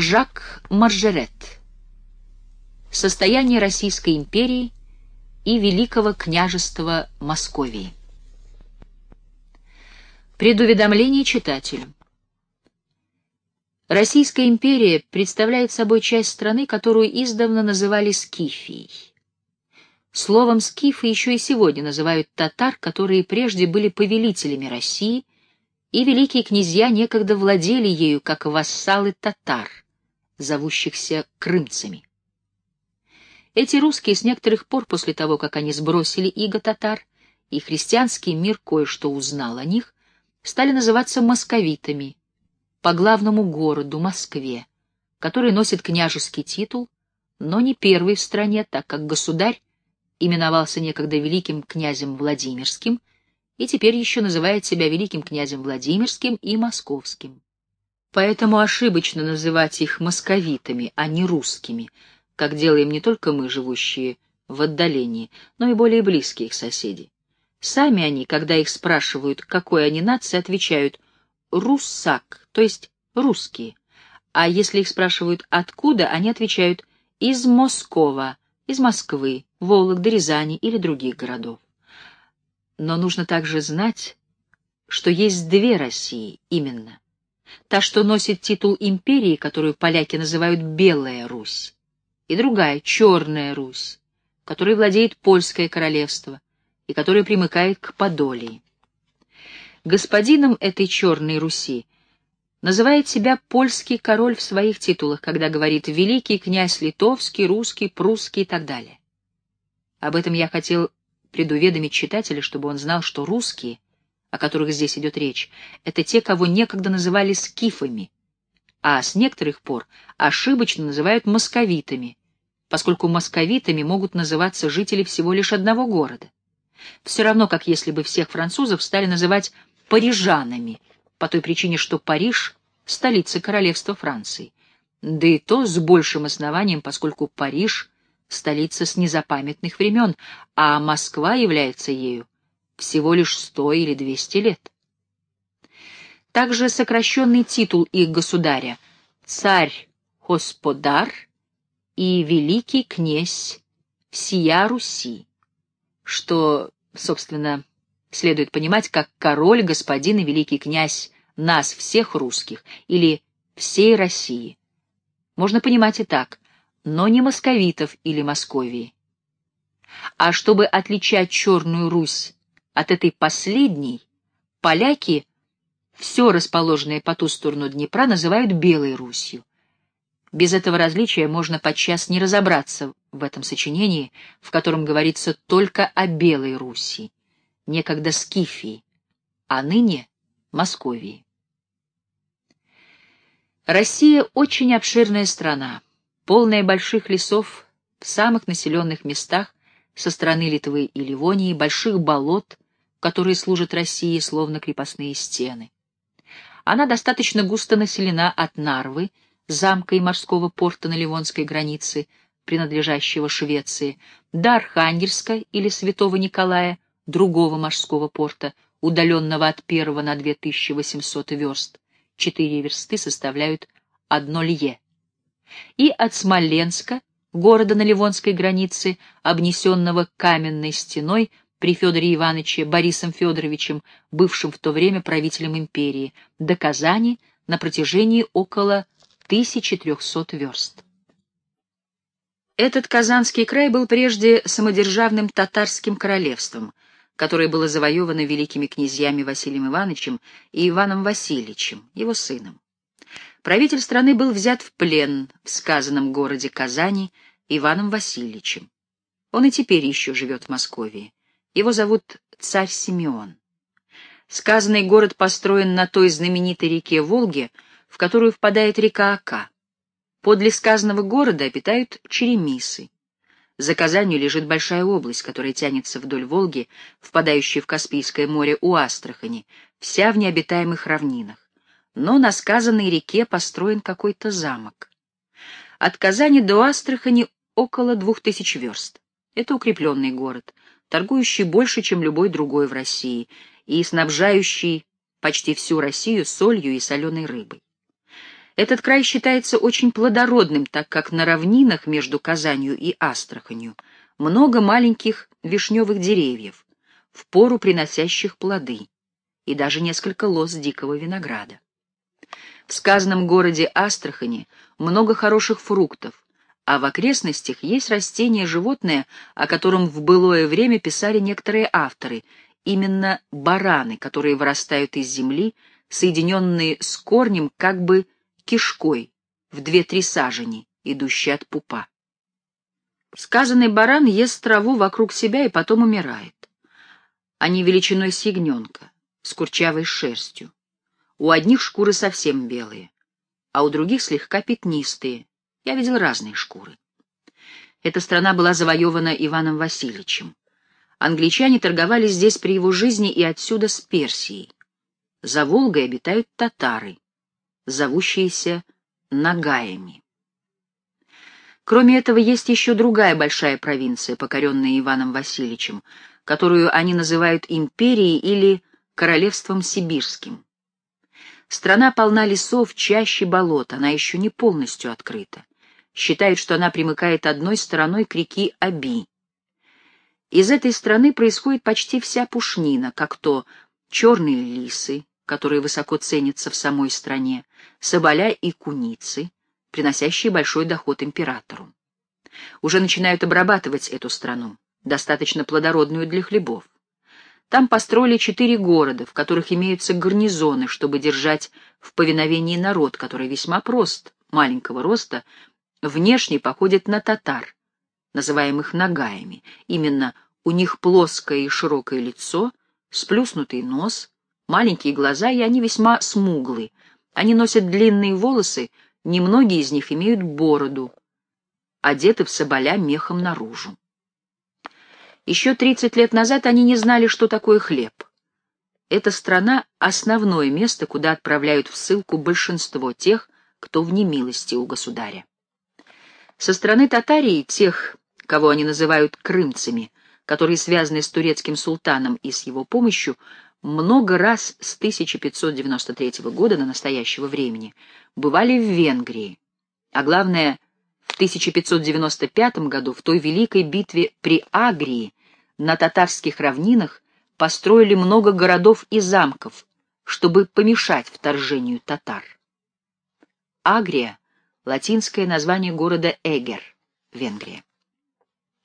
Жак Маржерет. Состояние Российской империи и Великого княжества Московии. Предуведомление читателю. Российская империя представляет собой часть страны, которую издавна называли Скифией. Словом «скифы» еще и сегодня называют татар, которые прежде были повелителями России, и великие князья некогда владели ею, как вассалы татар, зовущихся крымцами. Эти русские с некоторых пор после того, как они сбросили иго татар, и христианский мир кое-что узнал о них, стали называться московитами, по главному городу, Москве, который носит княжеский титул, но не первый в стране, так как государь именовался некогда великим князем Владимирским и теперь еще называет себя великим князем Владимирским и Московским. Поэтому ошибочно называть их московитами, а не русскими, как делаем не только мы, живущие в отдалении, но и более близкие их соседи. Сами они, когда их спрашивают, какой они нации, отвечают «руссак», то есть «русские». А если их спрашивают «откуда», они отвечают «из Москова», «из Москвы», Вологды, Рязани или других городов. Но нужно также знать, что есть две России именно. Та, что носит титул империи, которую поляки называют Белая Русь, и другая, Черная Русь, которой владеет Польское королевство и которая примыкает к Подолии. Господином этой Черной Руси называет себя польский король в своих титулах, когда говорит «великий князь литовский, русский, прусский» и так далее. Об этом я хотел предуведомить читателя, чтобы он знал, что русские, о которых здесь идет речь, это те, кого некогда называли скифами, а с некоторых пор ошибочно называют московитами, поскольку московитами могут называться жители всего лишь одного города. Все равно, как если бы всех французов стали называть парижанами, по той причине, что Париж — столица королевства Франции. Да и то с большим основанием, поскольку Париж столица с незапамятных времен, а Москва является ею всего лишь сто или двести лет. Также сокращенный титул их государя — царь-господар и великий князь всея Руси, что, собственно, следует понимать как король, господин и великий князь нас всех русских или всей России. Можно понимать и так — но не московитов или Московии. А чтобы отличать Черную Русь от этой последней, поляки все расположенное по ту сторону Днепра называют Белой Русью. Без этого различия можно подчас не разобраться в этом сочинении, в котором говорится только о Белой Руси, некогда Скифии, а ныне Московии. Россия очень обширная страна полная больших лесов в самых населенных местах со стороны Литвы и Ливонии, больших болот, которые служат России словно крепостные стены. Она достаточно густо населена от Нарвы, замка и морского порта на Ливонской границе, принадлежащего Швеции, до Архангельска или Святого Николая, другого морского порта, удаленного от первого на 2800 верст. Четыре версты составляют одно лье и от Смоленска, города на Ливонской границе, обнесенного каменной стеной при Федоре Ивановиче Борисом Федоровичем, бывшим в то время правителем империи, до Казани на протяжении около 1300 верст. Этот Казанский край был прежде самодержавным татарским королевством, которое было завоевано великими князьями Василием Ивановичем и Иваном Васильевичем, его сыном. Правитель страны был взят в плен в сказанном городе Казани Иваном Васильевичем. Он и теперь еще живет в Москве. Его зовут царь Симеон. Сказанный город построен на той знаменитой реке Волге, в которую впадает река Ака. Подле сказанного города обитают черемисы. За Казанью лежит большая область, которая тянется вдоль Волги, впадающая в Каспийское море у Астрахани, вся в необитаемых равнинах но на сказанной реке построен какой-то замок. От Казани до Астрахани около двух тысяч верст. Это укрепленный город, торгующий больше, чем любой другой в России, и снабжающий почти всю Россию солью и соленой рыбой. Этот край считается очень плодородным, так как на равнинах между Казанью и Астраханью много маленьких вишневых деревьев, в пору приносящих плоды, и даже несколько лоз дикого винограда. В сказанном городе Астрахани много хороших фруктов, а в окрестностях есть растение животное, о котором в былое время писали некоторые авторы, именно бараны, которые вырастают из земли, соединенные с корнем как бы кишкой в две-три сажени, идущей от пупа. Сказанный баран ест траву вокруг себя и потом умирает. Они величиной с ягненка, с курчавой шерстью. У одних шкуры совсем белые, а у других слегка пятнистые. Я видел разные шкуры. Эта страна была завоевана Иваном Васильевичем. Англичане торговали здесь при его жизни и отсюда с Персией. За Волгой обитают татары зовущиеся Нагаями. Кроме этого, есть еще другая большая провинция, покоренная Иваном Васильевичем, которую они называют империей или королевством сибирским. Страна полна лесов, чаще болот, она еще не полностью открыта. Считают, что она примыкает одной стороной к реке Аби. Из этой страны происходит почти вся пушнина, как то черные лисы, которые высоко ценятся в самой стране, соболя и куницы, приносящие большой доход императору. Уже начинают обрабатывать эту страну, достаточно плодородную для хлебов. Там построили четыре города, в которых имеются гарнизоны, чтобы держать в повиновении народ, который весьма прост, маленького роста, внешне походит на татар, называемых нагаями. Именно у них плоское и широкое лицо, сплюснутый нос, маленькие глаза, и они весьма смуглы. Они носят длинные волосы, немногие из них имеют бороду, одеты в соболя мехом наружу. Еще 30 лет назад они не знали, что такое хлеб. Эта страна — основное место, куда отправляют в ссылку большинство тех, кто в немилости у государя. Со стороны Татарии, тех, кого они называют крымцами, которые связаны с турецким султаном и с его помощью, много раз с 1593 года до настоящего времени бывали в Венгрии, а главное, в 1595 году в той великой битве при Агрии на татарских равнинах построили много городов и замков, чтобы помешать вторжению татар. Агрия — латинское название города Эгер, Венгрия.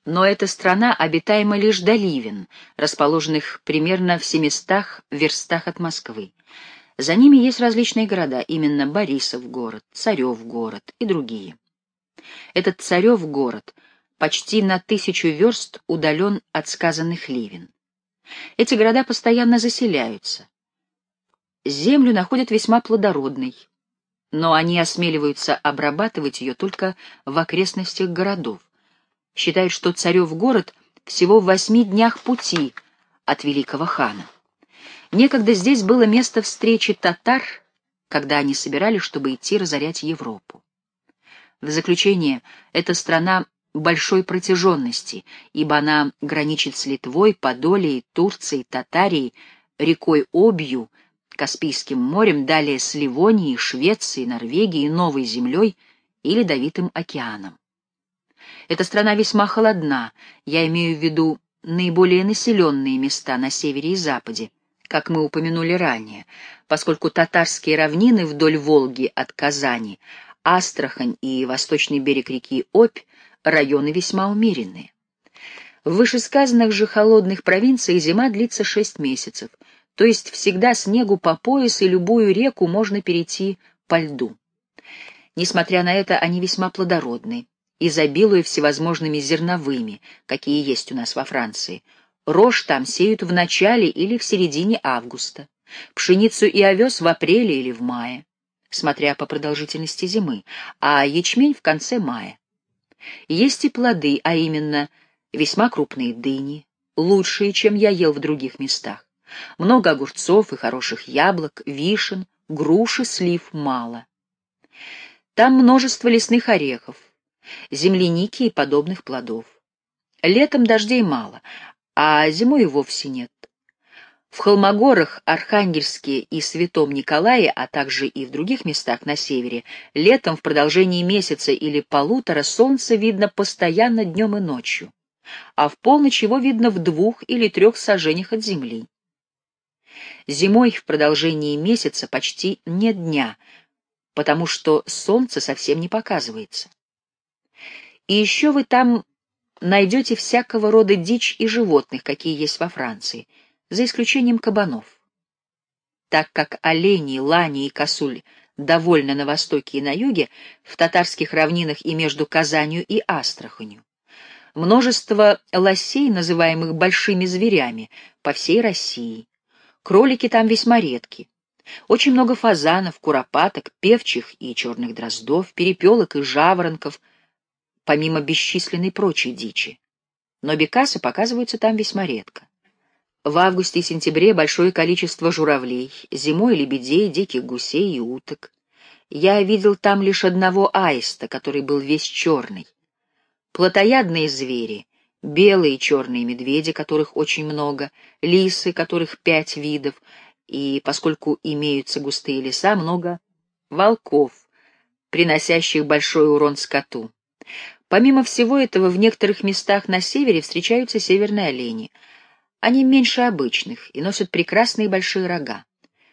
Но эта страна обитаема лишь до Ливен, расположенных примерно в 700 верстах от Москвы. За ними есть различные города, именно Борисов город, Царев город и другие. Этот Царев город почти на тысячу верст удален от сказанных Ливен. Эти города постоянно заселяются. Землю находят весьма плодородной, но они осмеливаются обрабатывать ее только в окрестностях городов считают, что царев город всего в восьми днях пути от великого хана. Некогда здесь было место встречи татар, когда они собирались, чтобы идти разорять Европу. В заключение, эта страна большой протяженности, ибо она граничит с Литвой, Подолией, Турцией, Татарией, рекой Обью, Каспийским морем, далее с Ливонией, Швецией, Норвегией, Новой землей и Ледовитым океаном. Эта страна весьма холодна, я имею в виду наиболее населенные места на севере и западе, как мы упомянули ранее, поскольку татарские равнины вдоль Волги от Казани, Астрахань и восточный берег реки Обь — районы весьма умеренные. В вышесказанных же холодных провинциях зима длится шесть месяцев, то есть всегда снегу по пояс и любую реку можно перейти по льду. Несмотря на это, они весьма плодородны изобилуя всевозможными зерновыми, какие есть у нас во Франции. Рожь там сеют в начале или в середине августа, пшеницу и овес в апреле или в мае, смотря по продолжительности зимы, а ячмень в конце мая. Есть и плоды, а именно весьма крупные дыни, лучшие, чем я ел в других местах. Много огурцов и хороших яблок, вишен, груши, слив мало. Там множество лесных орехов, земляники и подобных плодов. Летом дождей мало, а зимой и вовсе нет. В Холмогорах, Архангельске и Святом Николае, а также и в других местах на севере, летом в продолжении месяца или полутора солнце видно постоянно днем и ночью, а в полночь его видно в двух или трех сажениях от земли. Зимой в продолжении месяца почти нет дня, потому что солнце совсем не показывается. И еще вы там найдете всякого рода дичь и животных, какие есть во Франции — за исключением кабанов. Так как олени, лани и косуль довольны на востоке и на юге, в татарских равнинах и между Казанью и Астраханью. Множество лосей, называемых большими зверями, по всей России. Кролики там весьма редки. Очень много фазанов, куропаток, певчих и черных дроздов, перепелок и жаворонков, помимо бесчисленной прочей дичи. Но бекасы показываются там весьма редко. В августе и сентябре большое количество журавлей, зимой лебедей, диких гусей и уток. Я видел там лишь одного аиста, который был весь черный. Плотоядные звери, белые и черные медведи, которых очень много, лисы, которых пять видов, и, поскольку имеются густые леса, много волков, приносящих большой урон скоту. Помимо всего этого, в некоторых местах на севере встречаются северные олени — они меньше обычных и носят прекрасные большие рога.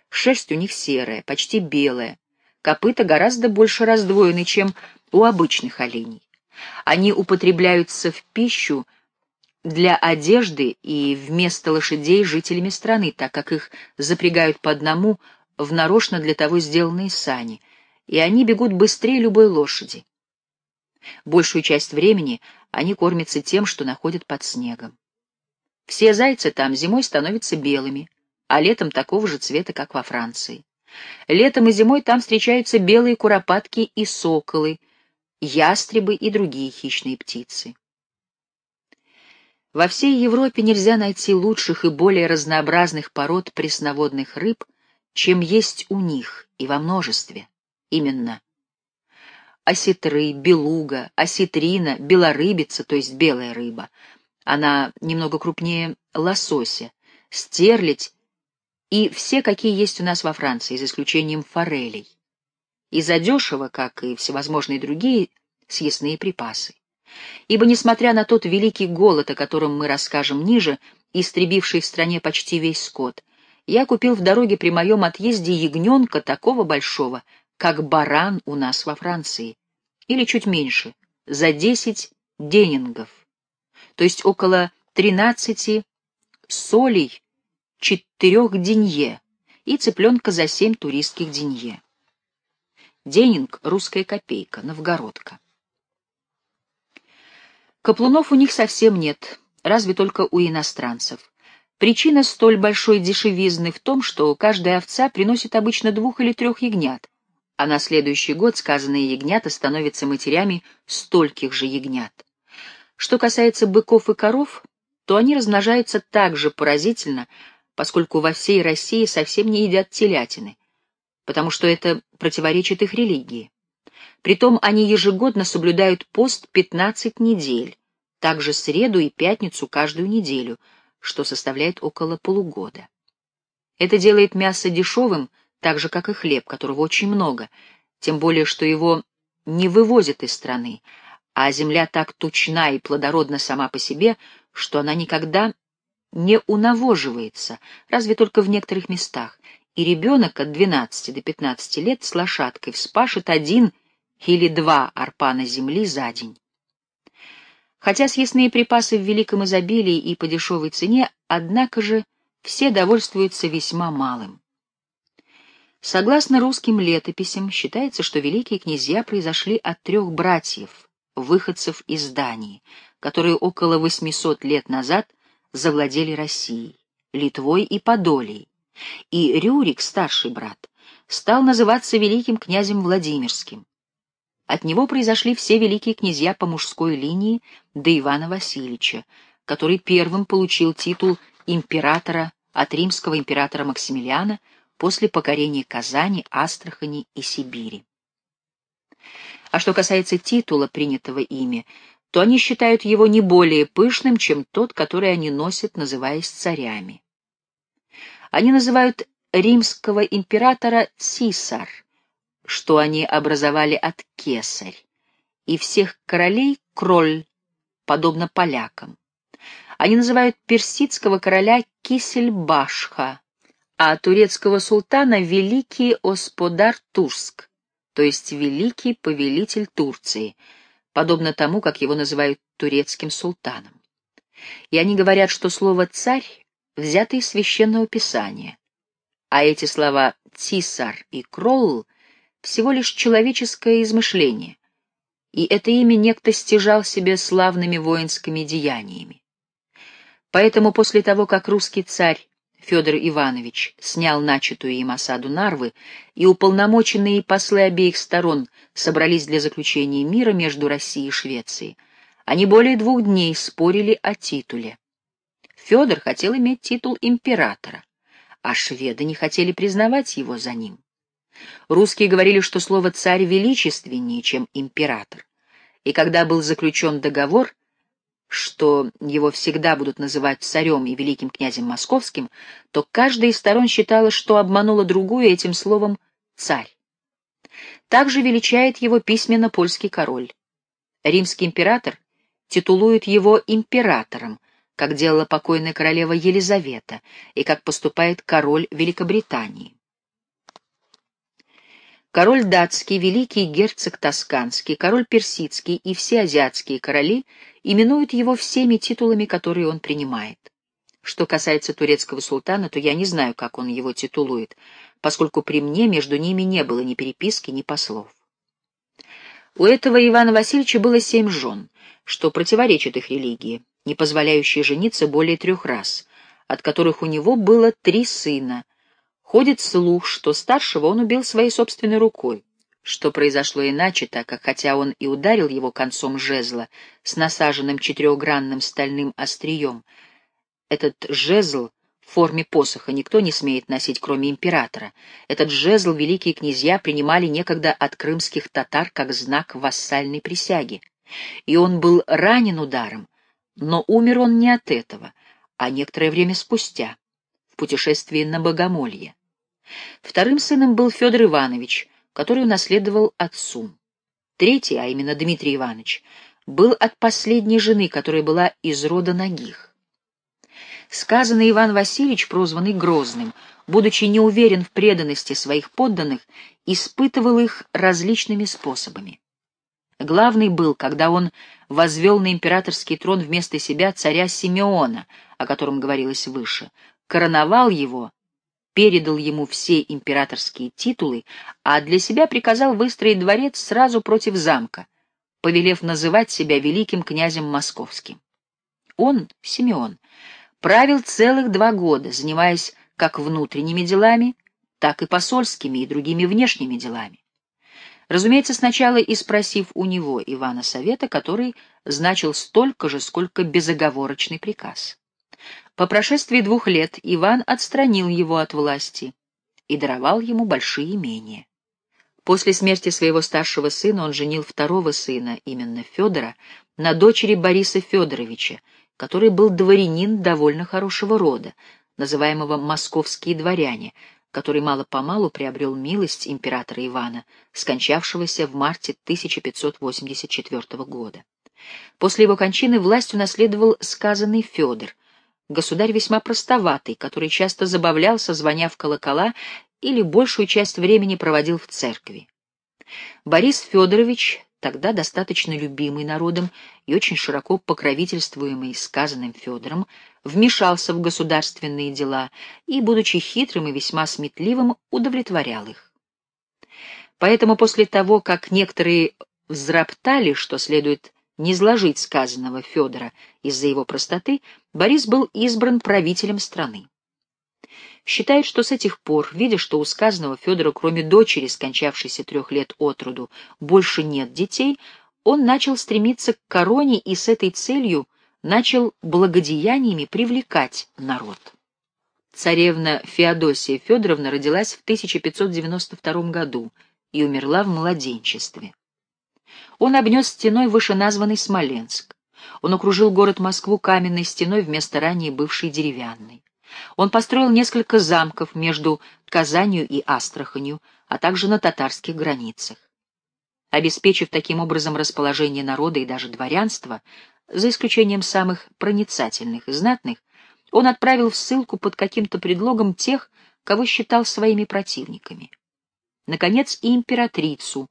Шерсть у них серая, почти белая, копыта гораздо больше раздвоены, чем у обычных оленей. Они употребляются в пищу для одежды и вместо лошадей жителями страны, так как их запрягают по одному в нарочно для того сделанные сани, и они бегут быстрее любой лошади. Большую часть времени они кормятся тем, что находят под снегом. Все зайцы там зимой становятся белыми, а летом такого же цвета, как во Франции. Летом и зимой там встречаются белые куропатки и соколы, ястребы и другие хищные птицы. Во всей Европе нельзя найти лучших и более разнообразных пород пресноводных рыб, чем есть у них и во множестве. Именно осетры, белуга, осетрина, белорыбица, то есть белая рыба, она немного крупнее лосося, стерлядь и все, какие есть у нас во Франции, за исключением форелей. И задешево, как и всевозможные другие съестные припасы. Ибо, несмотря на тот великий голод, о котором мы расскажем ниже, истребивший в стране почти весь скот, я купил в дороге при моем отъезде ягненка такого большого, как баран у нас во Франции, или чуть меньше, за десять денингов то есть около 13 солей четырех денье и цыпленка за семь туристских денье. Денинг — русская копейка, новгородка. Каплунов у них совсем нет, разве только у иностранцев. Причина столь большой дешевизны в том, что каждая овца приносит обычно двух или трех ягнят, а на следующий год сказанные ягнята становятся матерями стольких же ягнят. Что касается быков и коров, то они размножаются так же поразительно, поскольку во всей России совсем не едят телятины, потому что это противоречит их религии. Притом они ежегодно соблюдают пост 15 недель, также среду и пятницу каждую неделю, что составляет около полугода. Это делает мясо дешевым, так же, как и хлеб, которого очень много, тем более, что его не вывозят из страны, а земля так тучна и плодородна сама по себе, что она никогда не унавоживается, разве только в некоторых местах, и ребенок от 12 до 15 лет с лошадкой вспашет один или два арпана земли за день. Хотя съестные припасы в великом изобилии и по дешевой цене, однако же все довольствуются весьма малым. Согласно русским летописям, считается, что великие князья произошли от трех братьев выходцев из Дании, которые около 800 лет назад завладели Россией, Литвой и Подолией, и Рюрик, старший брат, стал называться великим князем Владимирским. От него произошли все великие князья по мужской линии до Ивана Васильевича, который первым получил титул императора от римского императора Максимилиана после покорения Казани, Астрахани и Сибири. А что касается титула, принятого ими, то они считают его не более пышным, чем тот, который они носят, называясь царями. Они называют римского императора Цисар, что они образовали от кесарь, и всех королей кроль, подобно полякам. Они называют персидского короля Кисельбашха, а турецкого султана Великий Осподар Турск, то есть Великий Повелитель Турции, подобно тому, как его называют турецким султаном. И они говорят, что слово «царь» взято из священного писания, а эти слова «цисар» и «кролл» всего лишь человеческое измышление, и это имя некто стяжал себе славными воинскими деяниями. Поэтому после того, как русский царь Федор Иванович снял начатую им осаду Нарвы, и уполномоченные послы обеих сторон собрались для заключения мира между Россией и Швецией, они более двух дней спорили о титуле. Федор хотел иметь титул императора, а шведы не хотели признавать его за ним. Русские говорили, что слово «царь» величественнее, чем «император». И когда был заключен договор, что его всегда будут называть царем и великим князем московским, то каждая из сторон считала, что обманула другую этим словом «царь». Также величает его письменно польский король. Римский император титулует его императором, как делала покойная королева Елизавета и как поступает король Великобритании. Король датский, великий герцог тосканский, король персидский и все азиатские короли именуют его всеми титулами, которые он принимает. Что касается турецкого султана, то я не знаю, как он его титулует, поскольку при мне между ними не было ни переписки, ни послов. У этого Ивана Васильевича было семь жен, что противоречит их религии, не позволяющей жениться более трех раз, от которых у него было три сына, Ходит слух, что старшего он убил своей собственной рукой, что произошло иначе, так как хотя он и ударил его концом жезла с насаженным четырехгранным стальным острием, этот жезл в форме посоха никто не смеет носить, кроме императора. Этот жезл великие князья принимали некогда от крымских татар как знак вассальной присяги. И он был ранен ударом, но умер он не от этого, а некоторое время спустя, в путешествии на Богомолье. Вторым сыном был Федор Иванович, который унаследовал отцу. Третий, а именно Дмитрий Иванович, был от последней жены, которая была из рода Нагих. Сказанный Иван Васильевич, прозванный Грозным, будучи не уверен в преданности своих подданных, испытывал их различными способами. Главный был, когда он возвел на императорский трон вместо себя царя Симеона, о котором говорилось выше, короновал его передал ему все императорские титулы, а для себя приказал выстроить дворец сразу против замка, повелев называть себя великим князем московским. Он, Симеон, правил целых два года, занимаясь как внутренними делами, так и посольскими и другими внешними делами. Разумеется, сначала и спросив у него Ивана Совета, который значил столько же, сколько безоговорочный приказ. По прошествии двух лет Иван отстранил его от власти и даровал ему большие имения. После смерти своего старшего сына он женил второго сына, именно Федора, на дочери Бориса Федоровича, который был дворянин довольно хорошего рода, называемого «московские дворяне», который мало-помалу приобрел милость императора Ивана, скончавшегося в марте 1584 года. После его кончины власть унаследовал сказанный Федор, государь весьма простоватый, который часто забавлялся, звоня в колокола, или большую часть времени проводил в церкви. Борис Федорович, тогда достаточно любимый народом и очень широко покровительствуемый сказанным Федором, вмешался в государственные дела и, будучи хитрым и весьма сметливым, удовлетворял их. Поэтому после того, как некоторые взроптали, что следует не изложить сказанного Федора из-за его простоты, Борис был избран правителем страны. Считает, что с этих пор, видя, что у сказанного Федора, кроме дочери, скончавшейся трех лет от роду, больше нет детей, он начал стремиться к короне и с этой целью начал благодеяниями привлекать народ. Царевна Феодосия Федоровна родилась в 1592 году и умерла в младенчестве. Он обнес стеной вышеназванный Смоленск. Он окружил город Москву каменной стеной вместо ранее бывшей деревянной. Он построил несколько замков между Казанью и Астраханью, а также на татарских границах. Обеспечив таким образом расположение народа и даже дворянства, за исключением самых проницательных и знатных, он отправил в ссылку под каким-то предлогом тех, кого считал своими противниками. Наконец, и императрицу,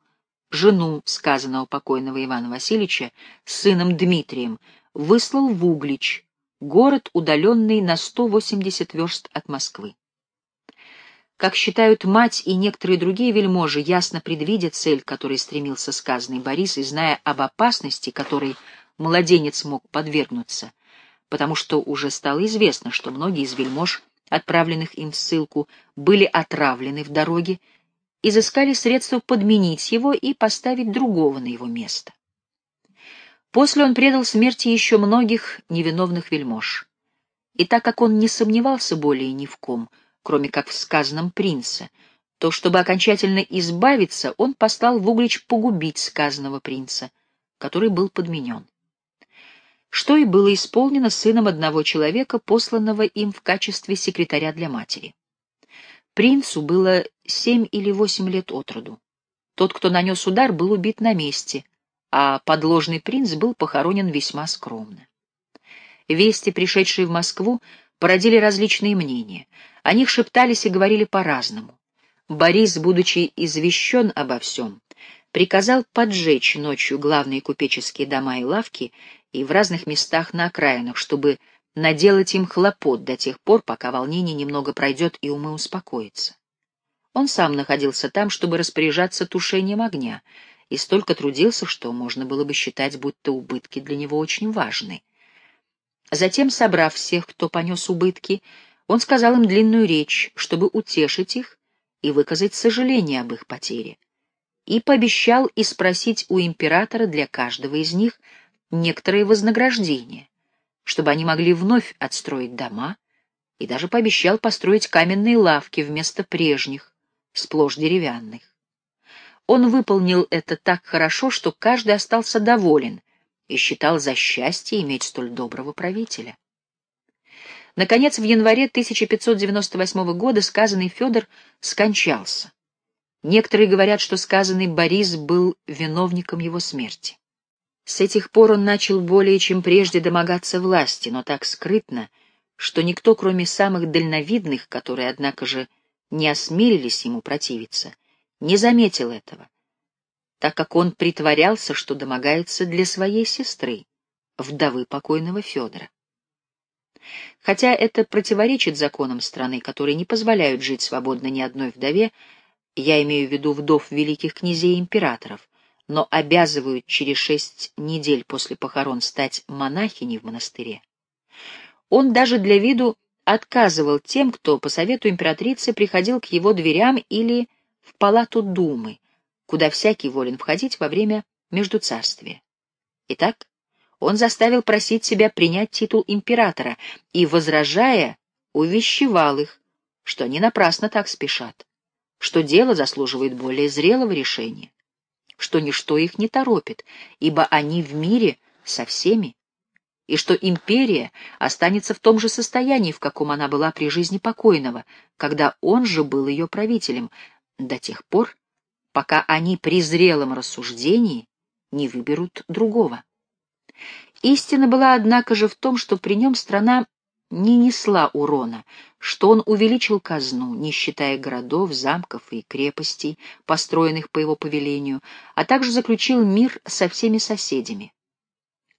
жену сказанного покойного Ивана Васильевича, с сыном Дмитрием, выслал в Углич, город, удаленный на 180 верст от Москвы. Как считают мать и некоторые другие вельможи, ясно предвидя цель, которой стремился сказанный Борис, и зная об опасности, которой младенец мог подвергнуться, потому что уже стало известно, что многие из вельмож, отправленных им в ссылку, были отравлены в дороге, изыскали средства подменить его и поставить другого на его место. После он предал смерти еще многих невиновных вельмож. И так как он не сомневался более ни в ком, кроме как в сказанном принце, то, чтобы окончательно избавиться, он послал в Углич погубить сказанного принца, который был подменен что и было исполнено сыном одного человека, посланного им в качестве секретаря для матери. Принцу было семь или восемь лет от роду. Тот, кто нанес удар, был убит на месте, а подложный принц был похоронен весьма скромно. Вести, пришедшие в Москву, породили различные мнения. О них шептались и говорили по-разному. Борис, будучи извещен обо всем, приказал поджечь ночью главные купеческие дома и лавки и в разных местах на окраинах, чтобы наделать им хлопот до тех пор, пока волнение немного пройдет и умы успокоятся. Он сам находился там, чтобы распоряжаться тушением огня, и столько трудился, что можно было бы считать, будто убытки для него очень важны. Затем, собрав всех, кто понес убытки, он сказал им длинную речь, чтобы утешить их и выказать сожаление об их потере, и пообещал испросить у императора для каждого из них — некоторые вознаграждения, чтобы они могли вновь отстроить дома, и даже пообещал построить каменные лавки вместо прежних, сплошь деревянных. Он выполнил это так хорошо, что каждый остался доволен и считал за счастье иметь столь доброго правителя. Наконец, в январе 1598 года сказанный Федор скончался. Некоторые говорят, что сказанный Борис был виновником его смерти. С этих пор он начал более чем прежде домогаться власти, но так скрытно, что никто, кроме самых дальновидных, которые, однако же, не осмелились ему противиться, не заметил этого, так как он притворялся, что домогается для своей сестры, вдовы покойного Федора. Хотя это противоречит законам страны, которые не позволяют жить свободно ни одной вдове, я имею в виду вдов великих князей и императоров, но обязывают через шесть недель после похорон стать монахиней в монастыре. Он даже для виду отказывал тем, кто по совету императрицы приходил к его дверям или в палату Думы, куда всякий волен входить во время междуцарствия. Итак, он заставил просить себя принять титул императора и, возражая, увещевал их, что они напрасно так спешат, что дело заслуживает более зрелого решения что ничто их не торопит, ибо они в мире со всеми, и что империя останется в том же состоянии, в каком она была при жизни покойного, когда он же был ее правителем, до тех пор, пока они при зрелом рассуждении не выберут другого. Истина была, однако же, в том, что при нем страна не несла урона, что он увеличил казну, не считая городов, замков и крепостей, построенных по его повелению, а также заключил мир со всеми соседями.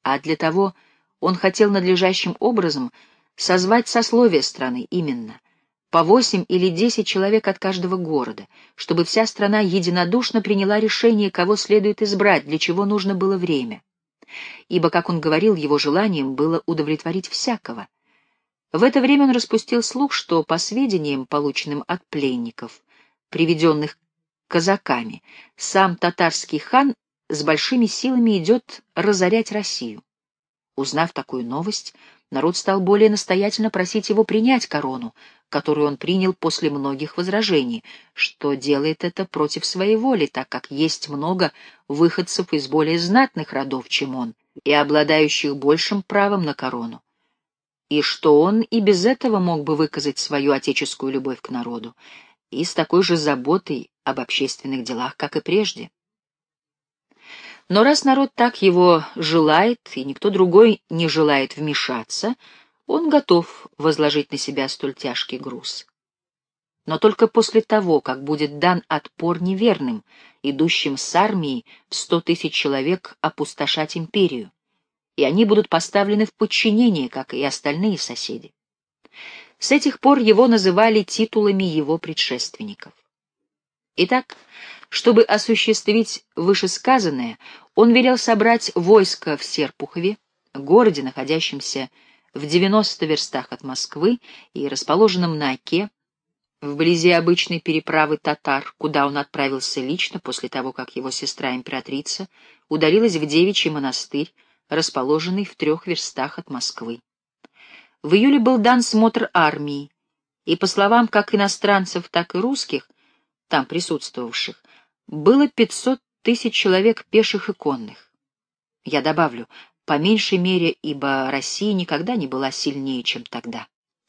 А для того он хотел надлежащим образом созвать сословие страны именно по восемь или десять человек от каждого города, чтобы вся страна единодушно приняла решение, кого следует избрать, для чего нужно было время. Ибо, как он говорил, его желанием было удовлетворить всякого — в это время он распустил слух, что, по сведениям, полученным от пленников, приведенных казаками, сам татарский хан с большими силами идет разорять Россию. Узнав такую новость, народ стал более настоятельно просить его принять корону, которую он принял после многих возражений, что делает это против своей воли, так как есть много выходцев из более знатных родов, чем он, и обладающих большим правом на корону и что он и без этого мог бы выказать свою отеческую любовь к народу, и с такой же заботой об общественных делах, как и прежде. Но раз народ так его желает, и никто другой не желает вмешаться, он готов возложить на себя столь тяжкий груз. Но только после того, как будет дан отпор неверным, идущим с армией в сто тысяч человек опустошать империю, и они будут поставлены в подчинение, как и остальные соседи. С этих пор его называли титулами его предшественников. Итак, чтобы осуществить вышесказанное, он велел собрать войско в Серпухове, городе, находящемся в 90 верстах от Москвы и расположенном на Оке, вблизи обычной переправы татар, куда он отправился лично после того, как его сестра-императрица удалилась в девичий монастырь, расположенный в трех верстах от Москвы. В июле был дан смотр армии, и, по словам как иностранцев, так и русских, там присутствовавших, было 500 тысяч человек пеших и конных. Я добавлю, по меньшей мере, ибо Россия никогда не была сильнее, чем тогда.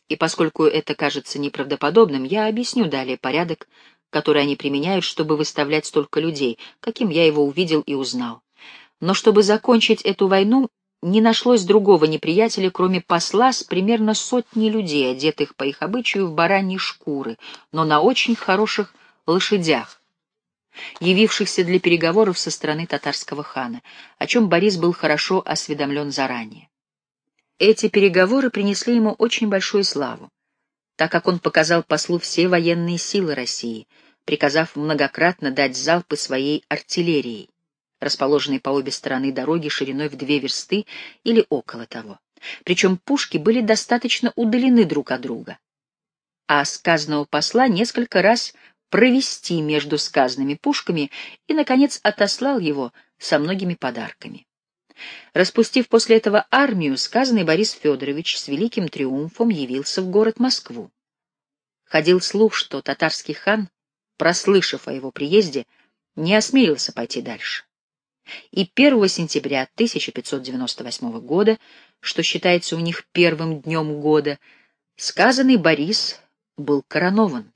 И поскольку это кажется неправдоподобным, я объясню далее порядок, который они применяют, чтобы выставлять столько людей, каким я его увидел и узнал. Но чтобы закончить эту войну, не нашлось другого неприятеля, кроме посла с примерно сотней людей, одетых по их обычаю в бараньи шкуры, но на очень хороших лошадях, явившихся для переговоров со стороны татарского хана, о чем Борис был хорошо осведомлен заранее. Эти переговоры принесли ему очень большую славу, так как он показал послу все военные силы России, приказав многократно дать залпы своей артиллерией, расположенной по обе стороны дороги шириной в две версты или около того. Причем пушки были достаточно удалены друг от друга. А сказанного посла несколько раз провести между сказанными пушками и, наконец, отослал его со многими подарками. Распустив после этого армию, сказанный Борис Федорович с великим триумфом явился в город Москву. Ходил слух, что татарский хан, прослышав о его приезде, не осмелился пойти дальше. И 1 сентября 1598 года, что считается у них первым днем года, сказанный Борис был коронован.